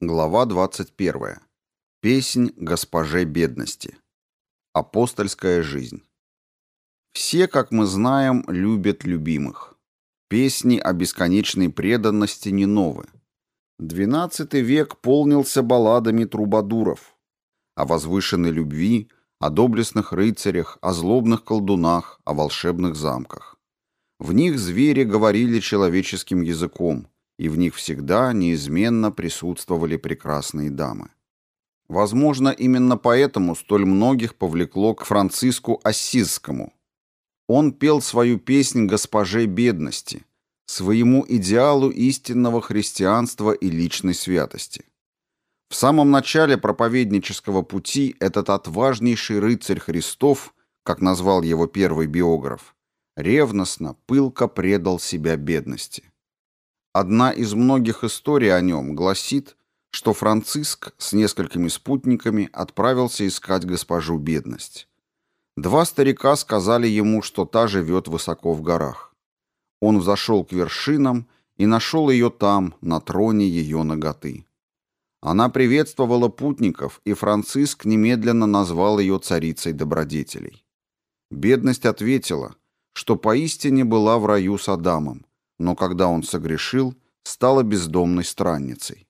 Глава 21. Песнь госпоже бедности. Апостольская жизнь. Все, как мы знаем, любят любимых. Песни о бесконечной преданности не новы. XII век полнился балладами трубадуров. О возвышенной любви, о доблестных рыцарях, о злобных колдунах, о волшебных замках. В них звери говорили человеческим языком – и в них всегда неизменно присутствовали прекрасные дамы. Возможно, именно поэтому столь многих повлекло к Франциску Ассизскому. Он пел свою песнь госпоже бедности, своему идеалу истинного христианства и личной святости. В самом начале проповеднического пути этот отважнейший рыцарь Христов, как назвал его первый биограф, ревностно, пылко предал себя бедности. Одна из многих историй о нем гласит, что Франциск с несколькими спутниками отправился искать госпожу Бедность. Два старика сказали ему, что та живет высоко в горах. Он взошел к вершинам и нашел ее там, на троне ее ноготы. Она приветствовала путников, и Франциск немедленно назвал ее царицей добродетелей. Бедность ответила, что поистине была в раю с Адамом, но когда он согрешил, стала бездомной странницей.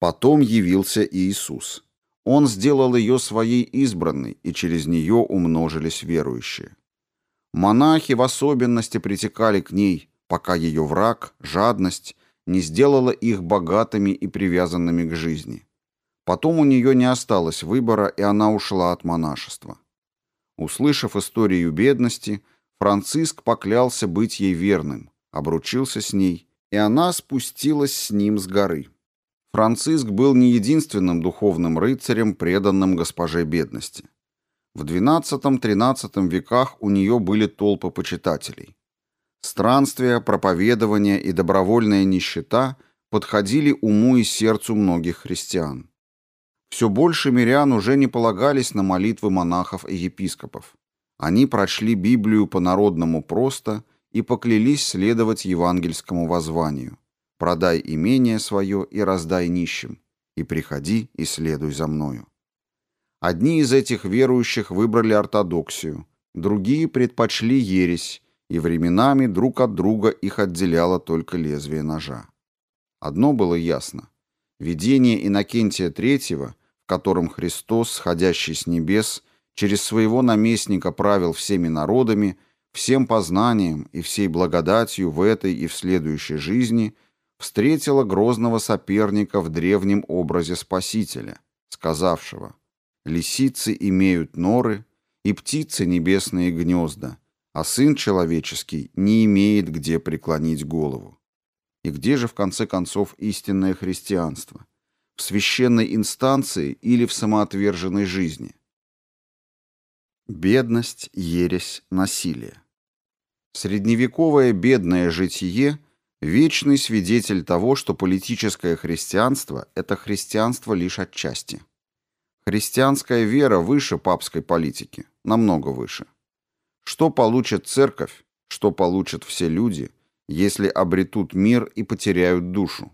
Потом явился Иисус. Он сделал ее своей избранной, и через нее умножились верующие. Монахи в особенности притекали к ней, пока ее враг, жадность, не сделала их богатыми и привязанными к жизни. Потом у нее не осталось выбора, и она ушла от монашества. Услышав историю бедности, Франциск поклялся быть ей верным, обручился с ней, и она спустилась с ним с горы. Франциск был не единственным духовным рыцарем, преданным госпоже бедности. В XII-XIII веках у нее были толпы почитателей. Странствия, проповедование и добровольная нищета подходили уму и сердцу многих христиан. Все больше мирян уже не полагались на молитвы монахов и епископов. Они прочли Библию по-народному просто и поклялись следовать евангельскому воззванию. «Продай имение свое и раздай нищим, и приходи и следуй за мною». Одни из этих верующих выбрали ортодоксию, другие предпочли ересь, и временами друг от друга их отделяло только лезвие ножа. Одно было ясно. Видение Иннокентия III, в котором Христос, сходящий с небес, через своего наместника правил всеми народами – всем познанием и всей благодатью в этой и в следующей жизни встретила грозного соперника в древнем образе Спасителя, сказавшего «Лисицы имеют норы, и птицы небесные гнезда, а Сын Человеческий не имеет где преклонить голову». И где же в конце концов истинное христианство? В священной инстанции или в самоотверженной жизни? Бедность, ересь, насилие. Средневековое бедное житие – вечный свидетель того, что политическое христианство – это христианство лишь отчасти. Христианская вера выше папской политики, намного выше. Что получит церковь, что получат все люди, если обретут мир и потеряют душу?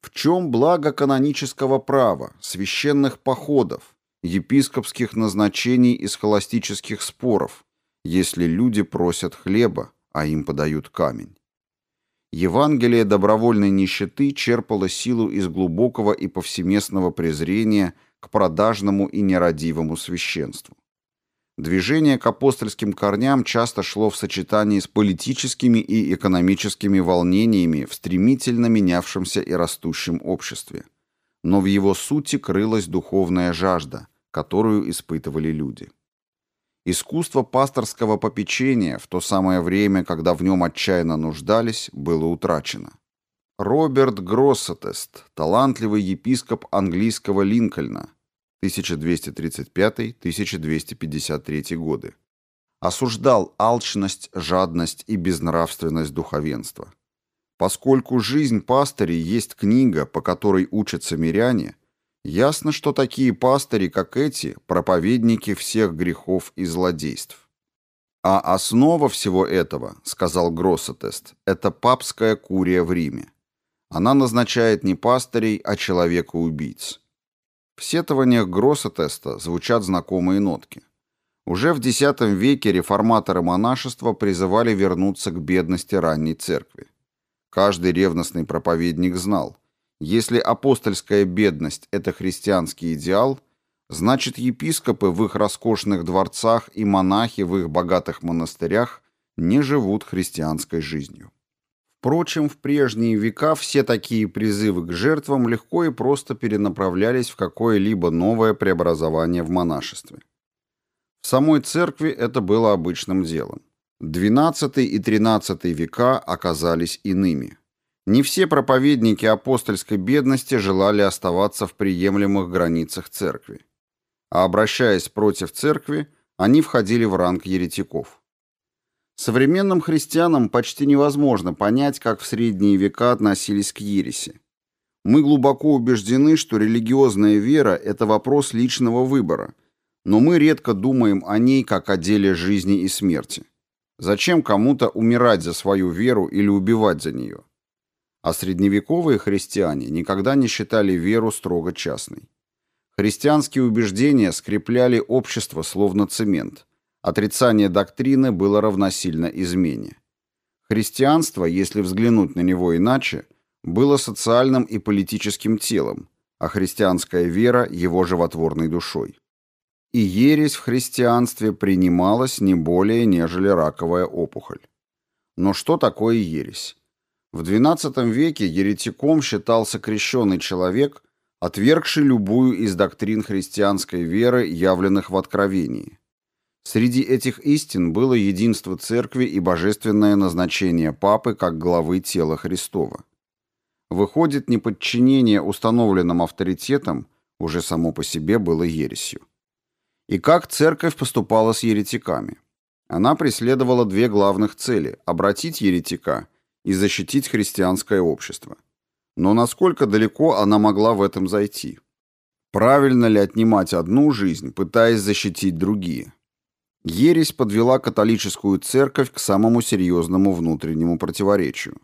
В чем благо канонического права, священных походов, епископских назначений и схоластических споров, если люди просят хлеба, а им подают камень. Евангелие добровольной нищеты черпало силу из глубокого и повсеместного презрения к продажному и нерадивому священству. Движение к апостольским корням часто шло в сочетании с политическими и экономическими волнениями в стремительно менявшемся и растущем обществе. Но в его сути крылась духовная жажда, которую испытывали люди. Искусство пасторского попечения в то самое время, когда в нем отчаянно нуждались, было утрачено. Роберт Гроссетест, талантливый епископ английского Линкольна, 1235-1253 годы, осуждал алчность, жадность и безнравственность духовенства. Поскольку жизнь пастырей есть книга, по которой учатся миряне – Ясно, что такие пастыри, как эти, проповедники всех грехов и злодейств. А основа всего этого, сказал Гроссетест, это папская курия в Риме. Она назначает не пастырей, а человека-убийц. В сетованиях Гроссетеста звучат знакомые нотки. Уже в X веке реформаторы монашества призывали вернуться к бедности ранней церкви. Каждый ревностный проповедник знал, если апостольская бедность – это христианский идеал, значит епископы в их роскошных дворцах и монахи в их богатых монастырях не живут христианской жизнью. Впрочем, в прежние века все такие призывы к жертвам легко и просто перенаправлялись в какое-либо новое преобразование в монашестве. В самой церкви это было обычным делом. XII и XIII века оказались иными. Не все проповедники апостольской бедности желали оставаться в приемлемых границах церкви. А обращаясь против церкви, они входили в ранг еретиков. Современным христианам почти невозможно понять, как в средние века относились к ереси. Мы глубоко убеждены, что религиозная вера – это вопрос личного выбора, но мы редко думаем о ней как о деле жизни и смерти. Зачем кому-то умирать за свою веру или убивать за нее? А средневековые христиане никогда не считали веру строго частной. Христианские убеждения скрепляли общество словно цемент – Отрицание доктрины было равносильно измене. Христианство, если взглянуть на него иначе, было социальным и политическим телом, а христианская вера – его животворной душой. И ересь в христианстве принималась не более, нежели раковая опухоль. Но что такое ересь? В XII веке еретиком считался крещенный человек, отвергший любую из доктрин христианской веры, явленных в Откровении. Среди этих истин было единство церкви и божественное назначение папы как главы тела Христова. Выходит, неподчинение установленным авторитетам уже само по себе было ересью. И как церковь поступала с еретиками? Она преследовала две главных цели – обратить еретика и защитить христианское общество. Но насколько далеко она могла в этом зайти? Правильно ли отнимать одну жизнь, пытаясь защитить другие? Ересь подвела католическую церковь к самому серьезному внутреннему противоречию.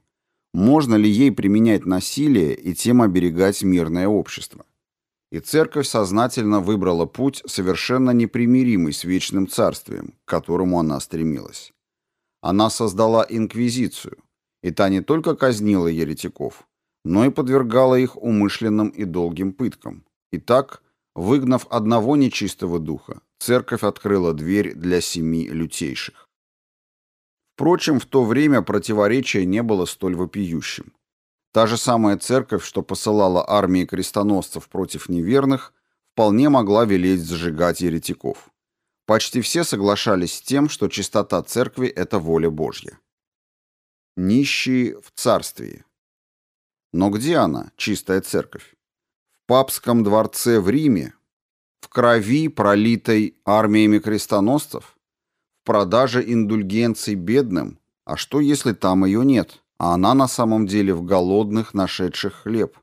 Можно ли ей применять насилие и тем оберегать мирное общество? И церковь сознательно выбрала путь, совершенно непримиримый с вечным царствием, к которому она стремилась. Она создала инквизицию, и та не только казнила еретиков, но и подвергала их умышленным и долгим пыткам. Итак, выгнав одного нечистого духа, церковь открыла дверь для семи лютейших. Впрочем, в то время противоречие не было столь вопиющим. Та же самая церковь, что посылала армии крестоносцев против неверных, вполне могла велеть зажигать еретиков. Почти все соглашались с тем, что чистота церкви – это воля Божья. Нищие в царстве. Но где она, чистая церковь? В папском дворце в Риме, в крови, пролитой армиями крестоносцев? В продаже индульгенций бедным? А что, если там ее нет, а она на самом деле в голодных, нашедших хлеб?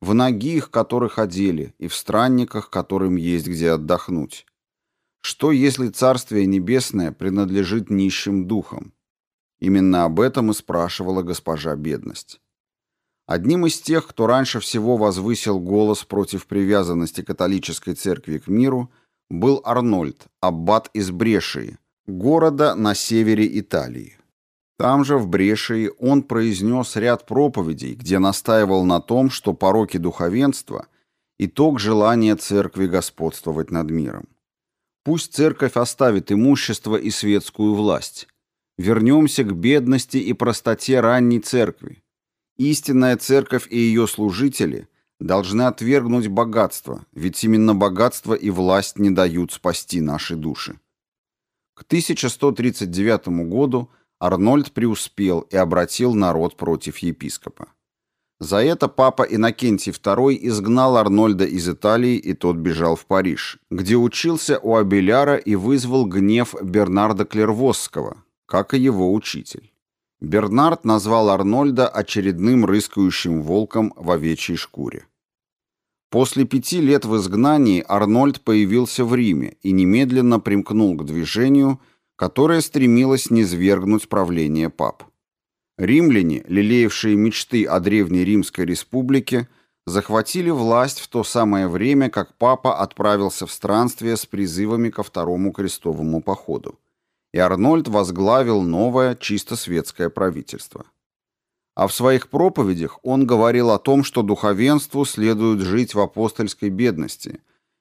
В ногих, которых одели, и в странниках, которым есть где отдохнуть? Что, если Царствие Небесное принадлежит нищим духам? Именно об этом и спрашивала госпожа Бедность. Одним из тех, кто раньше всего возвысил голос против привязанности католической церкви к миру, был Арнольд, аббат из Брешии, города на севере Италии. Там же, в Брешии, он произнес ряд проповедей, где настаивал на том, что пороки духовенства – итог желания церкви господствовать над миром. Пусть церковь оставит имущество и светскую власть. Вернемся к бедности и простоте ранней церкви. Истинная церковь и ее служители должны отвергнуть богатство, ведь именно богатство и власть не дают спасти наши души. К 1139 году Арнольд преуспел и обратил народ против епископа. За это папа Иннокентий II изгнал Арнольда из Италии, и тот бежал в Париж, где учился у Абеляра и вызвал гнев Бернарда Клервосского, как и его учитель. Бернард назвал Арнольда очередным рыскающим волком в овечьей шкуре. После пяти лет в изгнании Арнольд появился в Риме и немедленно примкнул к движению, которое стремилось низвергнуть правление пап. Римляне, лелеявшие мечты о древней Римской республике, захватили власть в то самое время, как папа отправился в странствие с призывами ко второму крестовому походу. И Арнольд возглавил новое, чисто светское правительство. А в своих проповедях он говорил о том, что духовенству следует жить в апостольской бедности,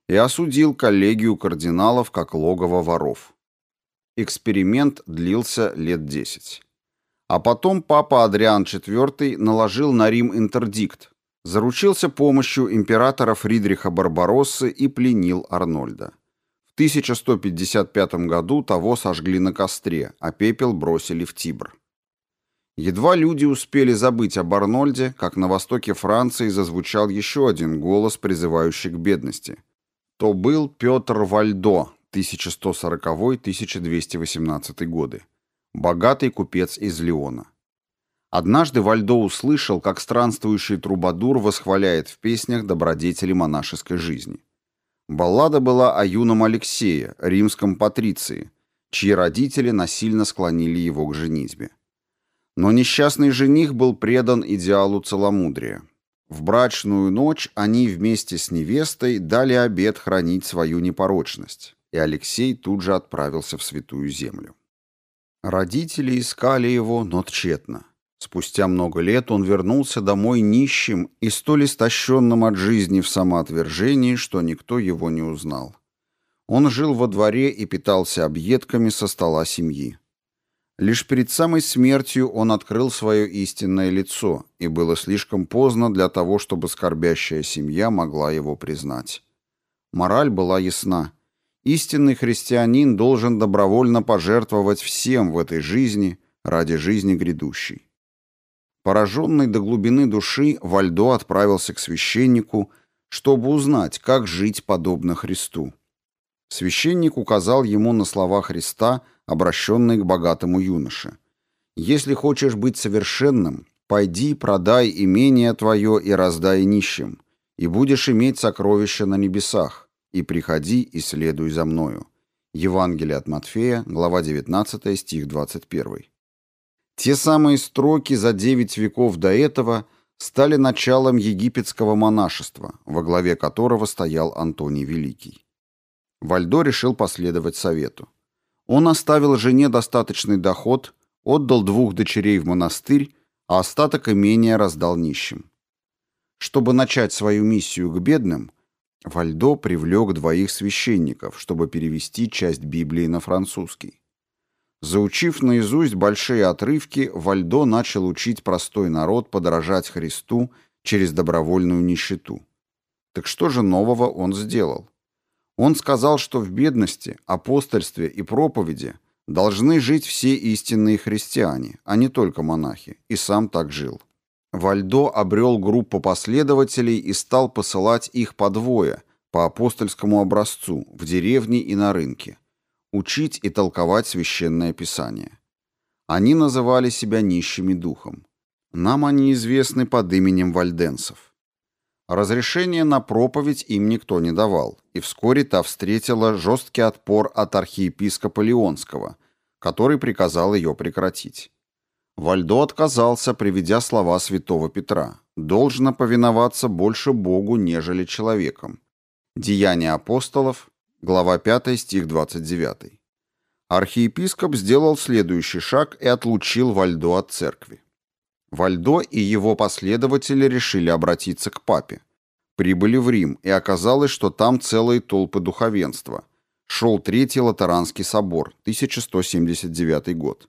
и осудил коллегию кардиналов как логово воров. Эксперимент длился лет десять. А потом папа Адриан IV наложил на Рим интердикт, заручился помощью императора Фридриха Барбароссы и пленил Арнольда. В 1155 году того сожгли на костре, а пепел бросили в Тибр. Едва люди успели забыть об Арнольде, как на востоке Франции зазвучал еще один голос, призывающий к бедности. То был Петр Вальдо, 1140-1218 годы, богатый купец из Леона. Однажды Вальдо услышал, как странствующий трубадур восхваляет в песнях добродетели монашеской жизни. Баллада была о юном Алексее, римском патриции, чьи родители насильно склонили его к женитьбе. Но несчастный жених был предан идеалу целомудрия. В брачную ночь они вместе с невестой дали обет хранить свою непорочность, и Алексей тут же отправился в Святую Землю. Родители искали его, но тщетно. Спустя много лет он вернулся домой нищим и столь истощенным от жизни в самоотвержении, что никто его не узнал. Он жил во дворе и питался объедками со стола семьи. Лишь перед самой смертью он открыл свое истинное лицо, и было слишком поздно для того, чтобы скорбящая семья могла его признать. Мораль была ясна. Истинный христианин должен добровольно пожертвовать всем в этой жизни ради жизни грядущей. Пораженный до глубины души, Вальдо отправился к священнику, чтобы узнать, как жить подобно Христу. Священник указал ему на слова Христа – обращенный к богатому юноше. «Если хочешь быть совершенным, пойди, продай имение твое и раздай нищим, и будешь иметь сокровища на небесах, и приходи и следуй за мною». Евангелие от Матфея, глава 19, стих 21. Те самые строки за девять веков до этого стали началом египетского монашества, во главе которого стоял Антоний Великий. Вальдо решил последовать совету. Он оставил жене достаточный доход, отдал двух дочерей в монастырь, а остаток имения раздал нищим. Чтобы начать свою миссию к бедным, Вальдо привлек двоих священников, чтобы перевести часть Библии на французский. Заучив наизусть большие отрывки, Вальдо начал учить простой народ подражать Христу через добровольную нищету. Так что же нового он сделал? Он сказал, что в бедности, апостольстве и проповеди должны жить все истинные христиане, а не только монахи, и сам так жил. Вальдо обрел группу последователей и стал посылать их по двое, по апостольскому образцу, в деревни и на рынке, учить и толковать священное писание. Они называли себя нищими духом. Нам они известны под именем вальденцев. Разрешение на проповедь им никто не давал, и вскоре та встретила жесткий отпор от архиепископа Леонского, который приказал ее прекратить. Вальдо отказался, приведя слова святого Петра. «Должно повиноваться больше Богу, нежели человеком». Деяния апостолов, глава 5, стих 29. Архиепископ сделал следующий шаг и отлучил Вальдо от церкви. Вальдо и его последователи решили обратиться к папе. Прибыли в Рим, и оказалось, что там целые толпы духовенства. Шел Третий Латеранский собор, 1179 год.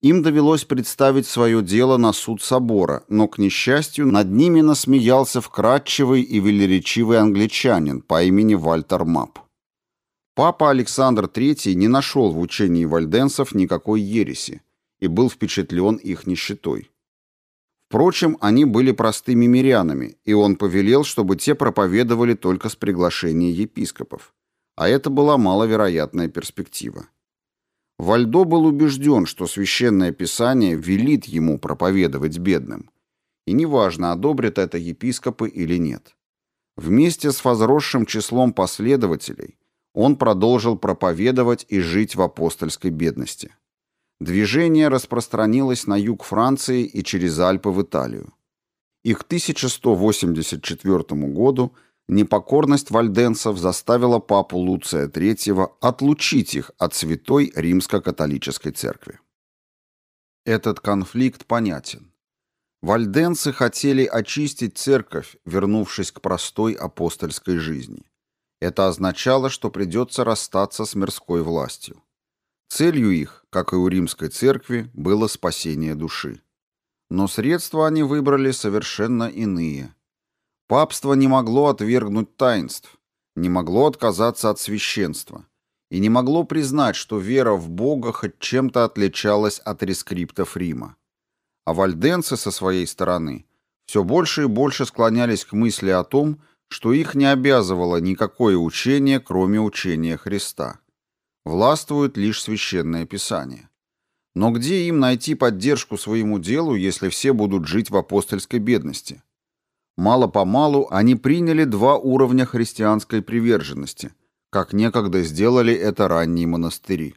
Им довелось представить свое дело на суд собора, но, к несчастью, над ними насмеялся вкрадчивый и велеречивый англичанин по имени Вальтер Мап. Папа Александр III не нашел в учении вальденцев никакой ереси и был впечатлен их нищетой. Впрочем, они были простыми мирянами, и он повелел, чтобы те проповедовали только с приглашения епископов. А это была маловероятная перспектива. Вальдо был убежден, что священное писание велит ему проповедовать бедным. И неважно, одобрят это епископы или нет. Вместе с возросшим числом последователей он продолжил проповедовать и жить в апостольской бедности. движение распространилось на юг Франции и через Альпы в Италию. И к 1184 году непокорность вальденцев заставила папу Луция III отлучить их от святой римско-католической церкви. Этот конфликт понятен. Вальденцы хотели очистить церковь, вернувшись к простой апостольской жизни. Это означало, что придется расстаться с мирской властью. Целью их, как и у римской церкви, было спасение души. Но средства они выбрали совершенно иные. Папство не могло отвергнуть таинств, не могло отказаться от священства и не могло признать, что вера в Бога хоть чем-то отличалась от рескриптов Рима. А вальденцы со своей стороны все больше и больше склонялись к мысли о том, что их не обязывало никакое учение, кроме учения Христа. Властвует лишь священное писание. Но где им найти поддержку своему делу, если все будут жить в апостольской бедности? Мало-помалу они приняли два уровня христианской приверженности, как некогда сделали это ранние монастыри.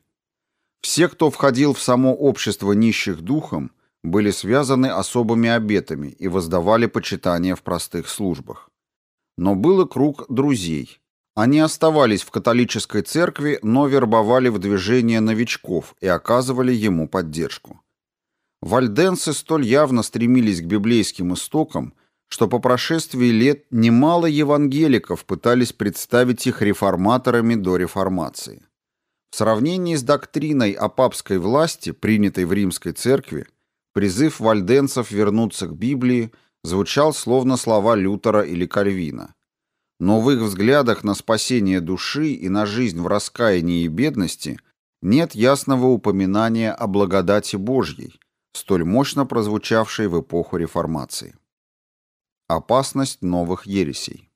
Все, кто входил в само общество нищих духом, были связаны особыми обетами и воздавали почитание в простых службах. Но был и круг друзей. Они оставались в католической церкви, но вербовали в движение новичков и оказывали ему поддержку. Вальденцы столь явно стремились к библейским истокам, что по прошествии лет немало евангеликов пытались представить их реформаторами до реформации. В сравнении с доктриной о папской власти, принятой в римской церкви, Призыв вальденцев вернуться к Библии звучал словно слова Лютера или Кальвина. Но в их взглядах на спасение души и на жизнь в раскаянии и бедности нет ясного упоминания о благодати Божьей, столь мощно прозвучавшей в эпоху Реформации. Опасность новых ересей.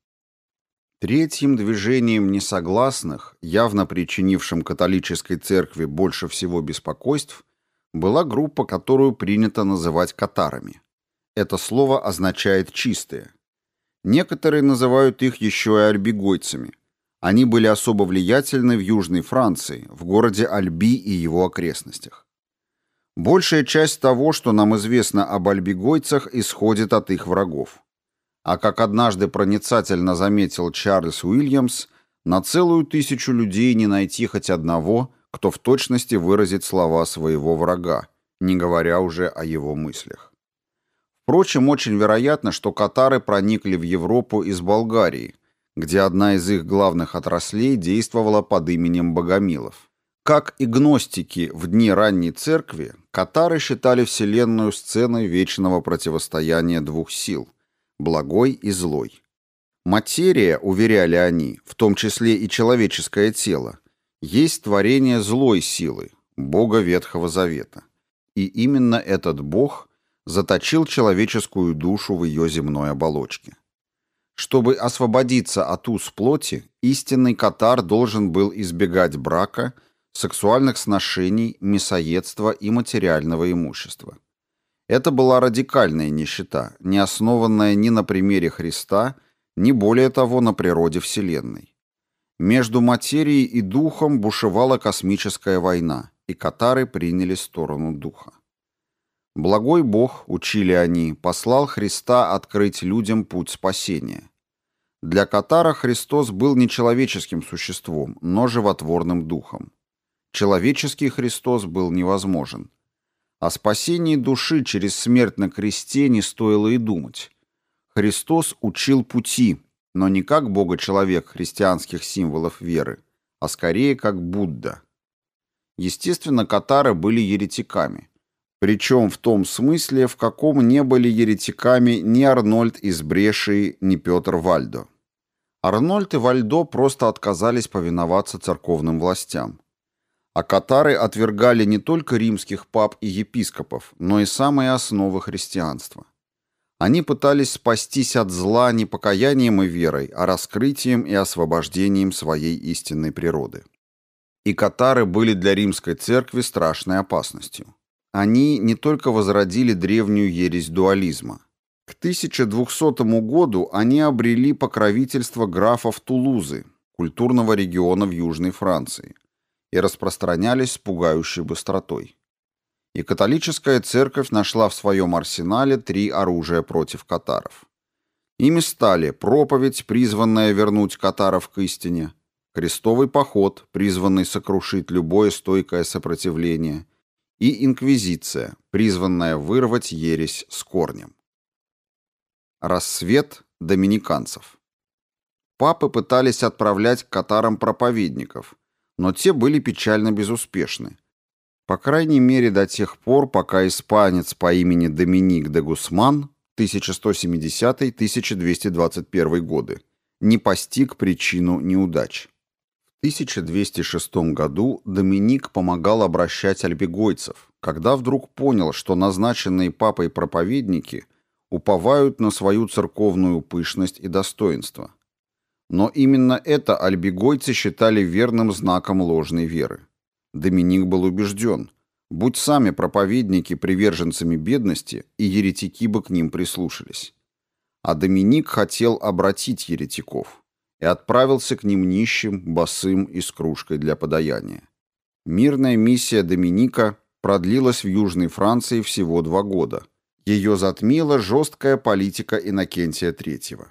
Третьим движением несогласных, явно причинившим католической церкви больше всего беспокойств, была группа, которую принято называть катарами. Это слово означает «чистые». Некоторые называют их еще и альбигойцами. Они были особо влиятельны в Южной Франции, в городе Альби и его окрестностях. Большая часть того, что нам известно об альбигойцах, исходит от их врагов. А как однажды проницательно заметил Чарльз Уильямс, на целую тысячу людей не найти хоть одного – кто в точности выразит слова своего врага, не говоря уже о его мыслях. Впрочем, очень вероятно, что катары проникли в Европу из Болгарии, где одна из их главных отраслей действовала под именем богомилов. Как и гностики в дни ранней церкви, катары считали Вселенную сценой вечного противостояния двух сил – благой и злой. Материя, уверяли они, в том числе и человеческое тело, есть творение злой силы, Бога Ветхого Завета. И именно этот Бог заточил человеческую душу в ее земной оболочке. Чтобы освободиться от уз плоти, истинный катар должен был избегать брака, сексуальных сношений, мясоедства и материального имущества. Это была радикальная нищета, не основанная ни на примере Христа, ни более того на природе Вселенной. Между материей и духом бушевала космическая война, и катары приняли сторону духа. Благой Бог, учили они, послал Христа открыть людям путь спасения. Для катара Христос был не человеческим существом, но животворным духом. Человеческий Христос был невозможен. О спасении души через смерть на кресте не стоило и думать. Христос учил пути, но не как Бога-человек христианских символов веры, а скорее как Будда. Естественно, катары были еретиками. Причем в том смысле, в каком не были еретиками ни Арнольд из Брешии, ни Петр Вальдо. Арнольд и Вальдо просто отказались повиноваться церковным властям. А катары отвергали не только римских пап и епископов, но и самые основы христианства. Они пытались спастись от зла не покаянием и верой, а раскрытием и освобождением своей истинной природы. И катары были для римской церкви страшной опасностью. Они не только возродили древнюю ересь дуализма. К 1200 году они обрели покровительство графов Тулузы, культурного региона в Южной Франции, и распространялись с пугающей быстротой. и католическая церковь нашла в своем арсенале три оружия против катаров. Ими стали проповедь, призванная вернуть катаров к истине, крестовый поход, призванный сокрушить любое стойкое сопротивление, и инквизиция, призванная вырвать ересь с корнем. Рассвет доминиканцев. Папы пытались отправлять к катарам проповедников, но те были печально безуспешны. По крайней мере до тех пор, пока испанец по имени Доминик де Гусман 1170-1221 годы не постиг причину неудач. В 1206 году Доминик помогал обращать альбегойцев, когда вдруг понял, что назначенные папой проповедники уповают на свою церковную пышность и достоинство. Но именно это альбегойцы считали верным знаком ложной веры. Доминик был убежден, будь сами проповедники приверженцами бедности, и еретики бы к ним прислушались. А Доминик хотел обратить еретиков и отправился к ним нищим, босым и с кружкой для подаяния. Мирная миссия Доминика продлилась в Южной Франции всего два года. Ее затмила жесткая политика Иннокентия III.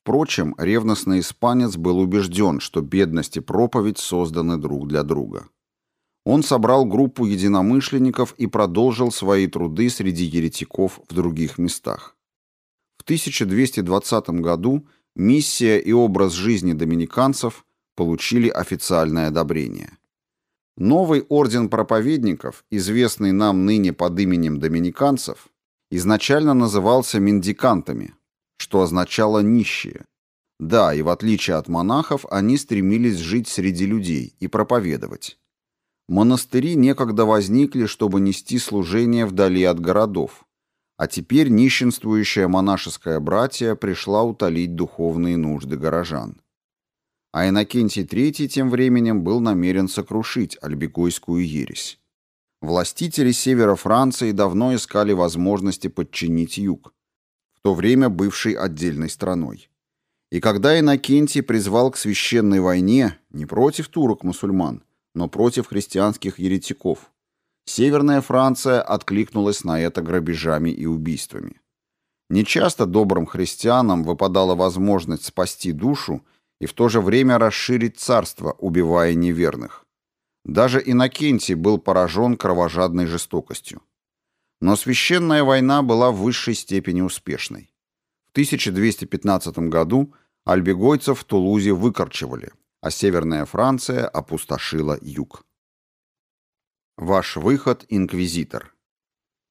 Впрочем, ревностный испанец был убежден, что бедность и проповедь созданы друг для друга. Он собрал группу единомышленников и продолжил свои труды среди еретиков в других местах. В 1220 году миссия и образ жизни доминиканцев получили официальное одобрение. Новый орден проповедников, известный нам ныне под именем доминиканцев, изначально назывался мендикантами, что означало «нищие». Да, и в отличие от монахов, они стремились жить среди людей и проповедовать. Монастыри некогда возникли, чтобы нести служение вдали от городов, а теперь нищенствующая монашеская братья пришла утолить духовные нужды горожан. А Иннокентий III тем временем был намерен сокрушить альбегойскую ересь. Властители севера Франции давно искали возможности подчинить юг, в то время бывший отдельной страной. И когда Иннокентий призвал к священной войне не против турок-мусульман, но против христианских еретиков, Северная Франция откликнулась на это грабежами и убийствами. Нечасто добрым христианам выпадала возможность спасти душу и в то же время расширить царство, убивая неверных. Даже Иннокентий был поражен кровожадной жестокостью. Но священная война была в высшей степени успешной. В 1215 году альбегойцев в Тулузе выкорчевали, а Северная Франция опустошила юг. Ваш выход, инквизитор.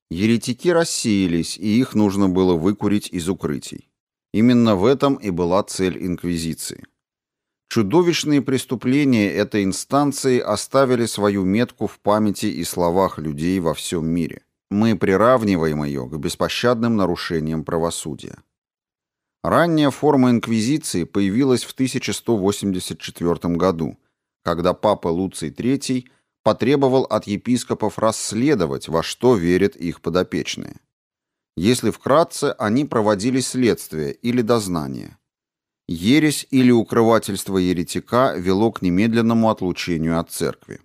Еретики рассеялись, и их нужно было выкурить из укрытий. Именно в этом и была цель инквизиции. Чудовищные преступления этой инстанции оставили свою метку в памяти и словах людей во всем мире. Мы приравниваем ее к беспощадным нарушениям правосудия. Ранняя форма инквизиции появилась в 1184 году, когда папа Луций III потребовал от епископов расследовать, во что верят их подопечные. Если вкратце, они проводили следствие или дознание. Ересь или укрывательство еретика вело к немедленному отлучению от церкви.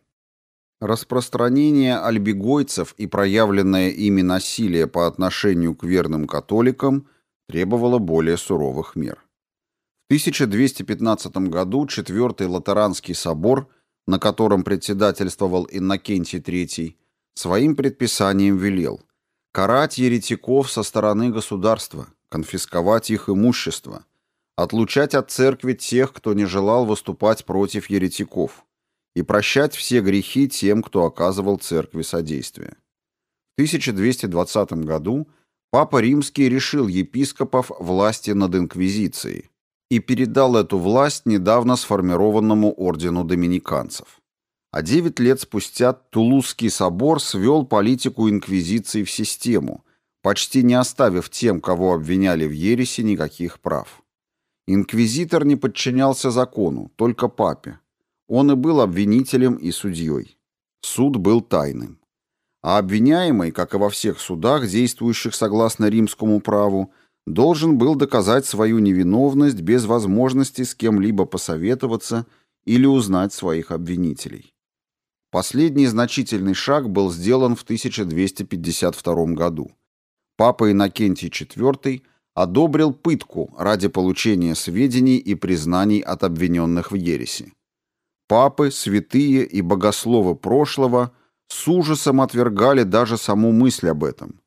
Распространение альбегойцев и проявленное ими насилие по отношению к верным католикам требовало более суровых мер. В 1215 году Четвертый Латеранский собор – на котором председательствовал Иннокентий III, своим предписанием велел карать еретиков со стороны государства, конфисковать их имущество, отлучать от церкви тех, кто не желал выступать против еретиков, и прощать все грехи тем, кто оказывал церкви содействие. В 1220 году Папа Римский решил епископов власти над инквизицией, и передал эту власть недавно сформированному ордену доминиканцев. А девять лет спустя Тулузский собор свел политику инквизиции в систему, почти не оставив тем, кого обвиняли в ереси, никаких прав. Инквизитор не подчинялся закону, только папе. Он и был обвинителем и судьей. Суд был тайным. А обвиняемый, как и во всех судах, действующих согласно римскому праву, должен был доказать свою невиновность без возможности с кем-либо посоветоваться или узнать своих обвинителей. Последний значительный шаг был сделан в 1252 году. Папа Иннокентий IV одобрил пытку ради получения сведений и признаний от обвиненных в ереси. Папы, святые и богословы прошлого с ужасом отвергали даже саму мысль об этом.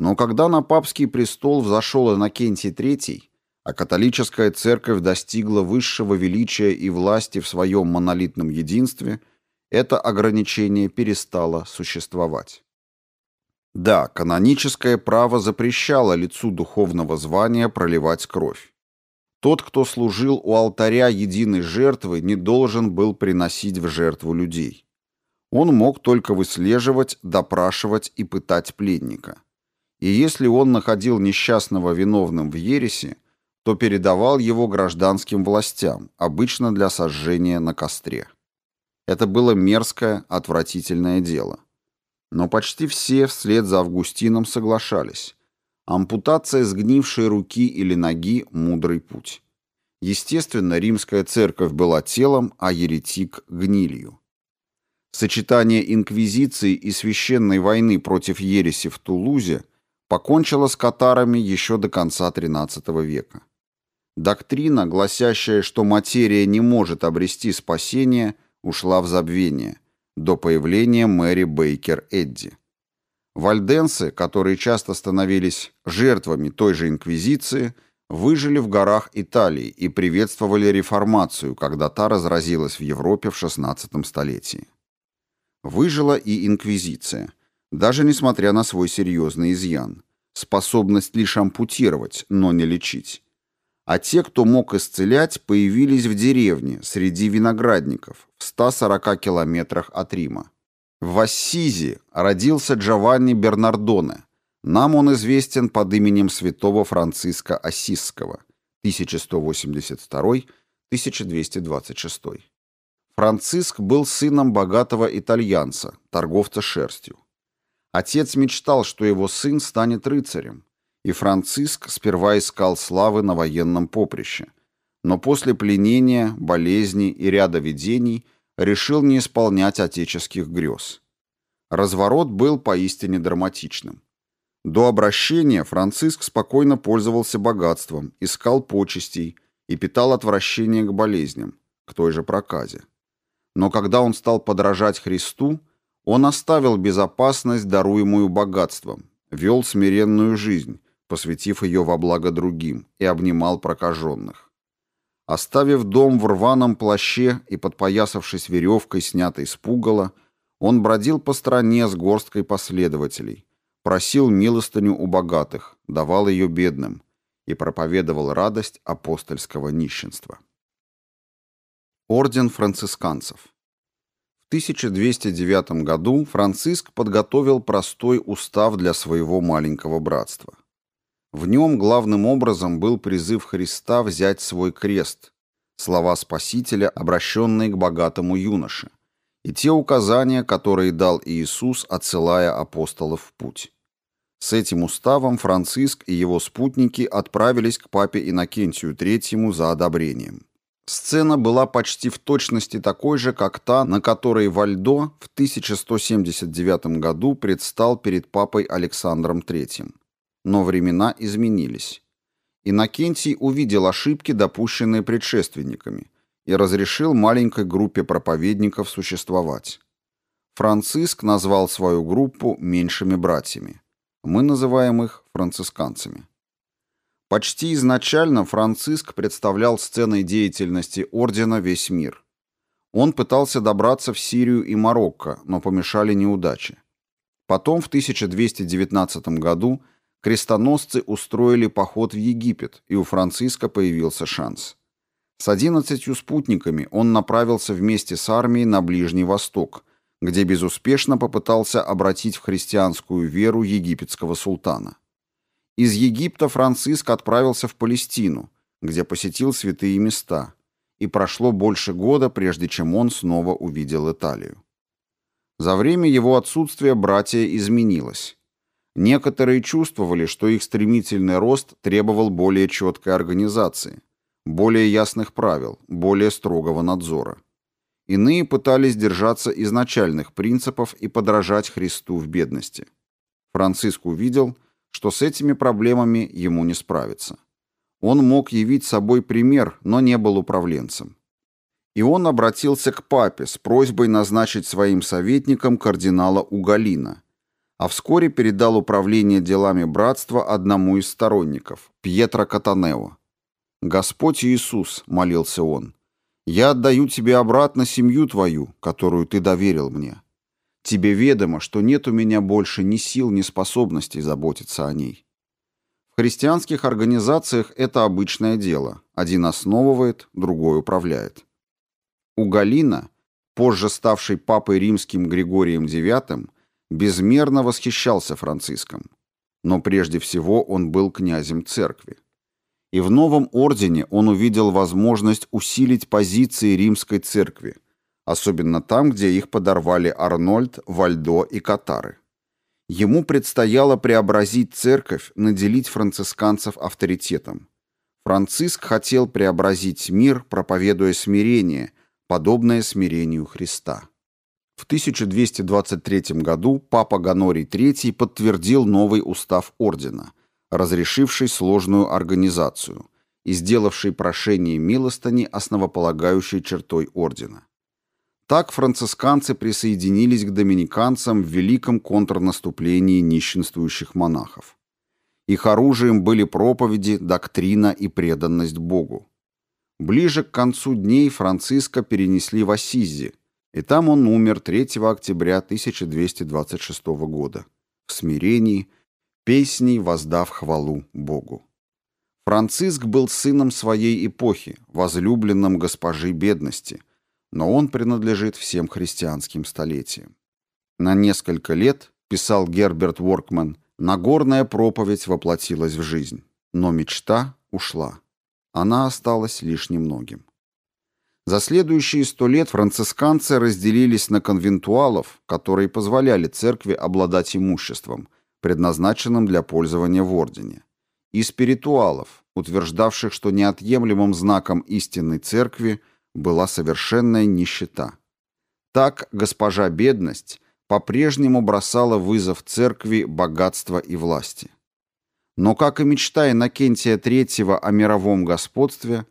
Но когда на папский престол взошел Иннокентий III, а католическая церковь достигла высшего величия и власти в своем монолитном единстве, это ограничение перестало существовать. Да, каноническое право запрещало лицу духовного звания проливать кровь. Тот, кто служил у алтаря единой жертвы, не должен был приносить в жертву людей. Он мог только выслеживать, допрашивать и пытать пленника. И если он находил несчастного виновным в ересе, то передавал его гражданским властям, обычно для сожжения на костре. Это было мерзкое, отвратительное дело. Но почти все вслед за Августином соглашались. Ампутация сгнившей руки или ноги – мудрый путь. Естественно, римская церковь была телом, а еретик – гнилью. Сочетание инквизиции и священной войны против ереси в Тулузе покончило с катарами еще до конца XIII века. Доктрина, гласящая, что материя не может обрести спасение, ушла в забвение – до появления Мэри Бейкер Эдди. Вальденцы, которые часто становились жертвами той же инквизиции, выжили в горах Италии и приветствовали реформацию, когда та разразилась в Европе в XVI столетии. Выжила и инквизиция, даже несмотря на свой серьезный изъян, способность лишь ампутировать, но не лечить а те, кто мог исцелять, появились в деревне, среди виноградников, в 140 километрах от Рима. В Ассизи родился Джованни Бернардоне. Нам он известен под именем святого Франциска Ассизского, 1182-1226. Франциск был сыном богатого итальянца, торговца шерстью. Отец мечтал, что его сын станет рыцарем, и Франциск сперва искал славы на военном поприще, но после пленения, болезни и ряда видений решил не исполнять отеческих грез. Разворот был поистине драматичным. До обращения Франциск спокойно пользовался богатством, искал почестей и питал отвращение к болезням, к той же проказе. Но когда он стал подражать Христу, он оставил безопасность, даруемую богатством, вел смиренную жизнь, посвятив ее во благо другим, и обнимал прокаженных. Оставив дом в рваном плаще и подпоясавшись веревкой, снятой с пугала, он бродил по стране с горсткой последователей, просил милостыню у богатых, давал ее бедным и проповедовал радость апостольского нищенства. Орден францисканцев 1209 году Франциск подготовил простой устав для своего маленького братства. В нем главным образом был призыв Христа взять свой крест, слова Спасителя, обращенные к богатому юноше, и те указания, которые дал Иисус, отсылая апостолов в путь. С этим уставом Франциск и его спутники отправились к папе Иннокентию III за одобрением. Сцена была почти в точности такой же, как та, на которой Вальдо в 1179 году предстал перед папой Александром III. Но времена изменились. Иннокентий увидел ошибки, допущенные предшественниками, и разрешил маленькой группе проповедников существовать. Франциск назвал свою группу «меньшими братьями». Мы называем их францисканцами. Почти изначально Франциск представлял сценой деятельности ордена весь мир. Он пытался добраться в Сирию и Марокко, но помешали неудачи. Потом в 1219 году крестоносцы устроили поход в Египет, и у Франциска появился шанс. С одиннадцатью спутниками он направился вместе с армией на Ближний Восток, где безуспешно попытался обратить в христианскую веру египетского султана. Из Египта Франциск отправился в Палестину, где посетил святые места, и прошло больше года, прежде чем он снова увидел Италию. За время его отсутствия братья изменилось. Некоторые чувствовали, что их стремительный рост требовал более четкой организации, более ясных правил, более строгого надзора. Иные пытались держаться изначальных принципов и подражать Христу в бедности. Франциск увидел, что с этими проблемами ему не справиться. Он мог явить собой пример, но не был управленцем. И он обратился к папе с просьбой назначить своим советником кардинала Угалина, а вскоре передал управление делами братства одному из сторонников, Пьетро Катанео. «Господь Иисус», — молился он, — «я отдаю тебе обратно семью твою, которую ты доверил мне. Тебе ведомо, что нет у меня больше ни сил, ни способностей заботиться о ней». В христианских организациях это обычное дело. Один основывает, другой управляет. У Галина, позже ставший папой римским Григорием IX, безмерно восхищался Франциском. Но прежде всего он был князем церкви. И в новом ордене он увидел возможность усилить позиции римской церкви, особенно там, где их подорвали Арнольд, Вальдо и Катары. Ему предстояло преобразить церковь, наделить францисканцев авторитетом. Франциск хотел преобразить мир, проповедуя смирение, подобное смирению Христа. В 1223 году папа Ганорий III подтвердил новый устав ордена, разрешивший сложную организацию и сделавший прошение милостыни основополагающей чертой ордена. Так францисканцы присоединились к доминиканцам в великом контрнаступлении нищенствующих монахов. Их оружием были проповеди, доктрина и преданность Богу. Ближе к концу дней Франциска перенесли в Ассизи, и там он умер 3 октября 1226 года в смирении, песней воздав хвалу Богу. Франциск был сыном своей эпохи, возлюбленным госпожи бедности, но он принадлежит всем христианским столетиям. На несколько лет, писал Герберт Воркман, Нагорная проповедь воплотилась в жизнь, но мечта ушла. Она осталась лишь немногим. За следующие сто лет францисканцы разделились на конвентуалов, которые позволяли церкви обладать имуществом, предназначенным для пользования в ордене, и спиритуалов, утверждавших, что неотъемлемым знаком истинной церкви была совершенная нищета. Так госпожа бедность по-прежнему бросала вызов церкви богатства и власти. Но, как и мечта Иннокентия III о мировом господстве,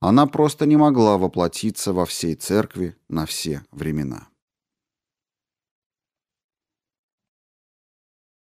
она просто не могла воплотиться во всей церкви на все времена.